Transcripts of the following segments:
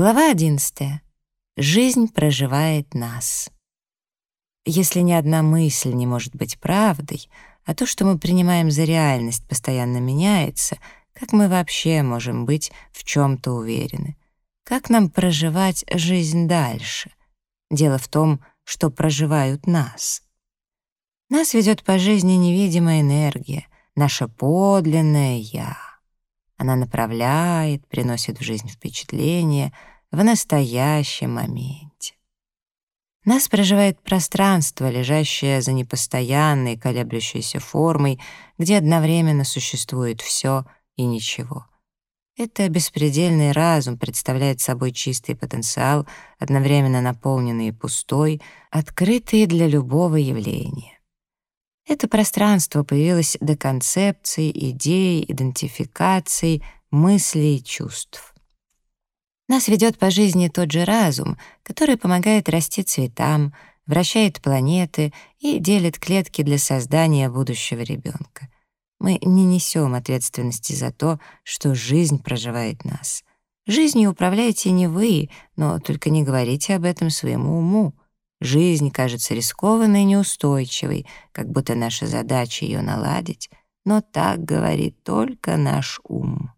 Глава 11. Жизнь проживает нас. Если ни одна мысль не может быть правдой, а то, что мы принимаем за реальность, постоянно меняется, как мы вообще можем быть в чем-то уверены? Как нам проживать жизнь дальше? Дело в том, что проживают нас. Нас ведет по жизни невидимая энергия, наше подлинное «я». Она направляет, приносит в жизнь впечатления в настоящем моменте. Нас проживает пространство, лежащее за непостоянной, колеблющейся формой, где одновременно существует все и ничего. Это беспредельный разум представляет собой чистый потенциал, одновременно наполненный и пустой, открытый для любого явления. Это пространство появилось до концепций, идей, идентификаций, мыслей и чувств. Нас ведет по жизни тот же разум, который помогает расти цветам, вращает планеты и делит клетки для создания будущего ребенка. Мы не несем ответственности за то, что жизнь проживает нас. Жизнью управляете не вы, но только не говорите об этом своему уму. Жизнь кажется рискованной и неустойчивой, как будто наша задача ее наладить, но так говорит только наш ум.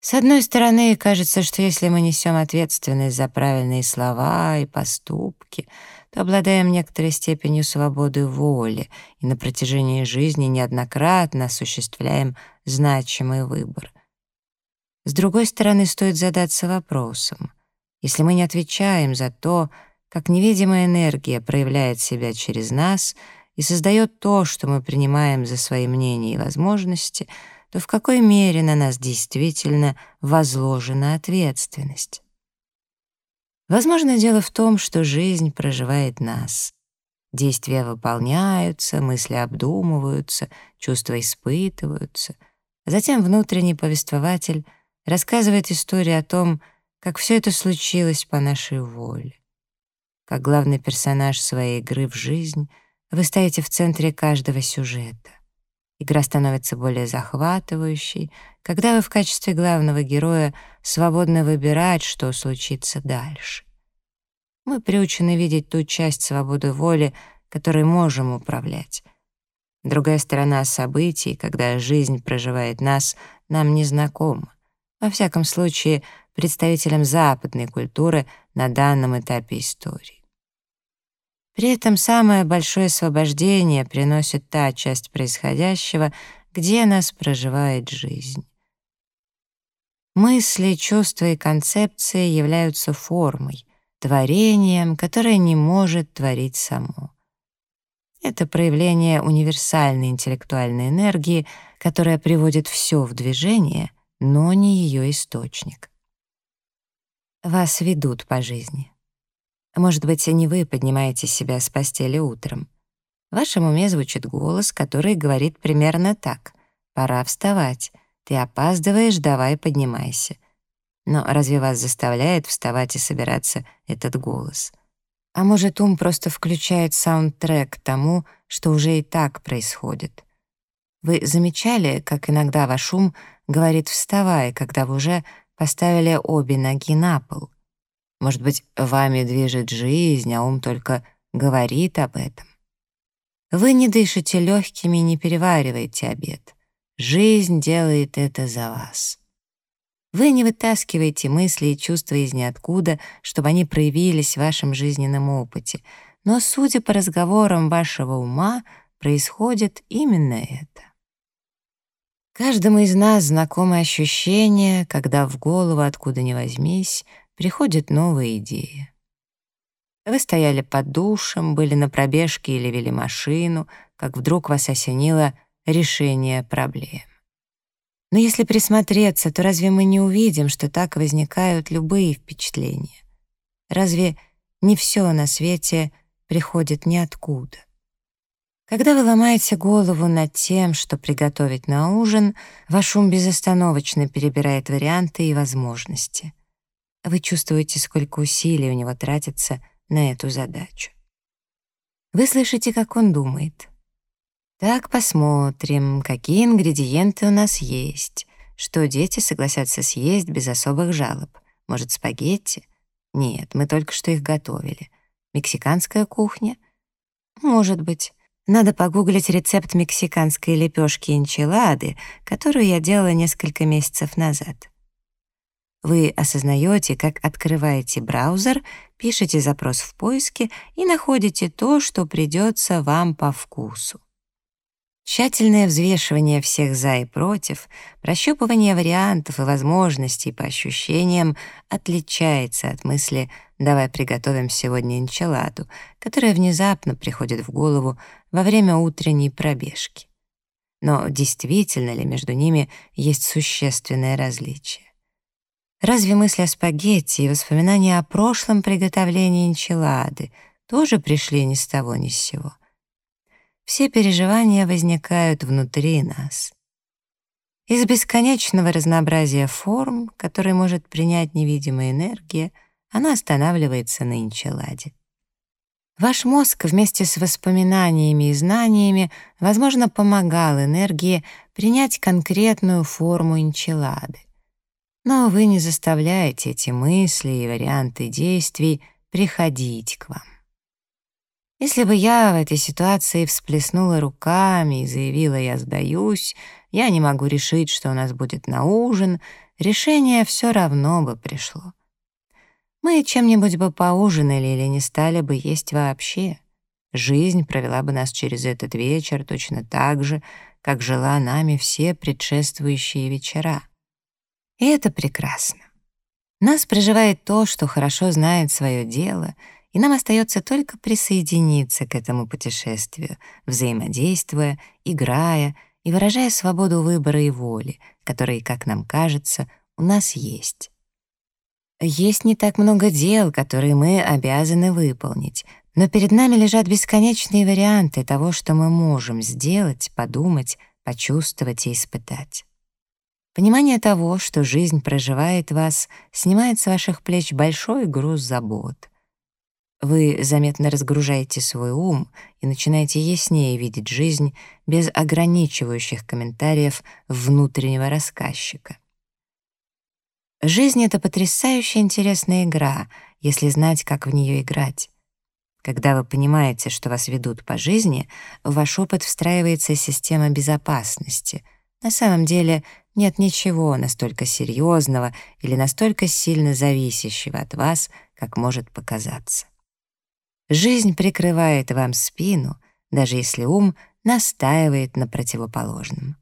С одной стороны, кажется, что если мы несем ответственность за правильные слова и поступки, то обладаем некоторой степенью свободы воли и на протяжении жизни неоднократно осуществляем значимый выбор. С другой стороны, стоит задаться вопросом. Если мы не отвечаем за то, как невидимая энергия проявляет себя через нас и создает то, что мы принимаем за свои мнения и возможности, то в какой мере на нас действительно возложена ответственность? Возможно, дело в том, что жизнь проживает нас. Действия выполняются, мысли обдумываются, чувства испытываются. Затем внутренний повествователь рассказывает историю о том, как все это случилось по нашей воле. Как главный персонаж своей игры в жизнь, вы стоите в центре каждого сюжета. Игра становится более захватывающей, когда вы в качестве главного героя свободно выбирать, что случится дальше. Мы приучены видеть ту часть свободы воли, которой можем управлять. Другая сторона событий, когда жизнь проживает нас, нам не знакома. Во всяком случае, представителям западной культуры на данном этапе истории. При этом самое большое освобождение приносит та часть происходящего, где нас проживает жизнь. Мысли, чувства и концепции являются формой, творением, которое не может творить само. Это проявление универсальной интеллектуальной энергии, которая приводит все в движение, но не ее источник. Вас ведут по жизни. Может быть, не вы поднимаете себя с постели утром. В вашем уме звучит голос, который говорит примерно так. «Пора вставать. Ты опаздываешь, давай поднимайся». Но разве вас заставляет вставать и собираться этот голос? А может, ум просто включает саундтрек тому, что уже и так происходит? Вы замечали, как иногда ваш ум говорит «вставай», когда вы уже поставили обе ноги на пол — может быть, вами движет жизнь, а ум только говорит об этом. Вы не дышите легкими и не перевариваете обед. Жизнь делает это за вас. Вы не вытаскиваете мысли и чувства из ниоткуда, чтобы они проявились в вашем жизненном опыте, но, судя по разговорам вашего ума, происходит именно это. Каждому из нас знакомы ощущения, когда в голову откуда ни возьмись приходит новая идея. Вы стояли под душем, были на пробежке или вели машину, как вдруг вас осенило решение проблем. Но если присмотреться, то разве мы не увидим, что так возникают любые впечатления? Разве не все на свете приходит ниоткуда? Когда вы ломаете голову над тем, что приготовить на ужин, ваш ум безостановочно перебирает варианты и возможности. Вы чувствуете, сколько усилий у него тратится на эту задачу. Вы слышите, как он думает. Так, посмотрим, какие ингредиенты у нас есть, что дети согласятся съесть без особых жалоб. Может, спагетти? Нет, мы только что их готовили. Мексиканская кухня? Может быть. Надо погуглить рецепт мексиканской лепешки энчилады, которую я делала несколько месяцев назад. Вы осознаете, как открываете браузер, пишете запрос в поиске и находите то, что придется вам по вкусу. Тщательное взвешивание всех «за» и «против», прощупывание вариантов и возможностей по ощущениям отличается от мысли «давай приготовим сегодня энчиладу», которая внезапно приходит в голову во время утренней пробежки. Но действительно ли между ними есть существенное различие? Разве мысли о спагетти и воспоминания о прошлом приготовлении энчилады тоже пришли ни с того ни с сего? Все переживания возникают внутри нас. Из бесконечного разнообразия форм, которые может принять невидимая энергия, она останавливается на энчиладе. Ваш мозг вместе с воспоминаниями и знаниями, возможно, помогал энергии принять конкретную форму энчилады. Но вы не заставляете эти мысли и варианты действий приходить к вам. Если бы я в этой ситуации всплеснула руками и заявила «я сдаюсь», «я не могу решить, что у нас будет на ужин», решение все равно бы пришло. Мы чем-нибудь бы поужинали или не стали бы есть вообще. Жизнь провела бы нас через этот вечер точно так же, как жила нами все предшествующие вечера. И это прекрасно. Нас проживает то, что хорошо знает свое дело, и нам остается только присоединиться к этому путешествию, взаимодействуя, играя и выражая свободу выбора и воли, которые, как нам кажется, у нас есть. Есть не так много дел, которые мы обязаны выполнить, но перед нами лежат бесконечные варианты того, что мы можем сделать, подумать, почувствовать и испытать. Понимание того, что жизнь проживает вас, снимает с ваших плеч большой груз забот. Вы заметно разгружаете свой ум и начинаете яснее видеть жизнь без ограничивающих комментариев внутреннего рассказчика. Жизнь — это потрясающе интересная игра, если знать, как в нее играть. Когда вы понимаете, что вас ведут по жизни, в ваш опыт встраивается система безопасности. На самом деле нет ничего настолько серьезного или настолько сильно зависящего от вас, как может показаться. Жизнь прикрывает вам спину, даже если ум настаивает на противоположном.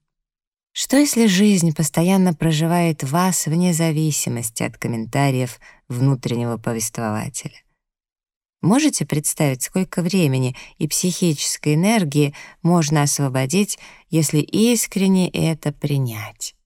Что если жизнь постоянно проживает вас вне зависимости от комментариев внутреннего повествователя? Можете представить, сколько времени и психической энергии можно освободить, если искренне это принять?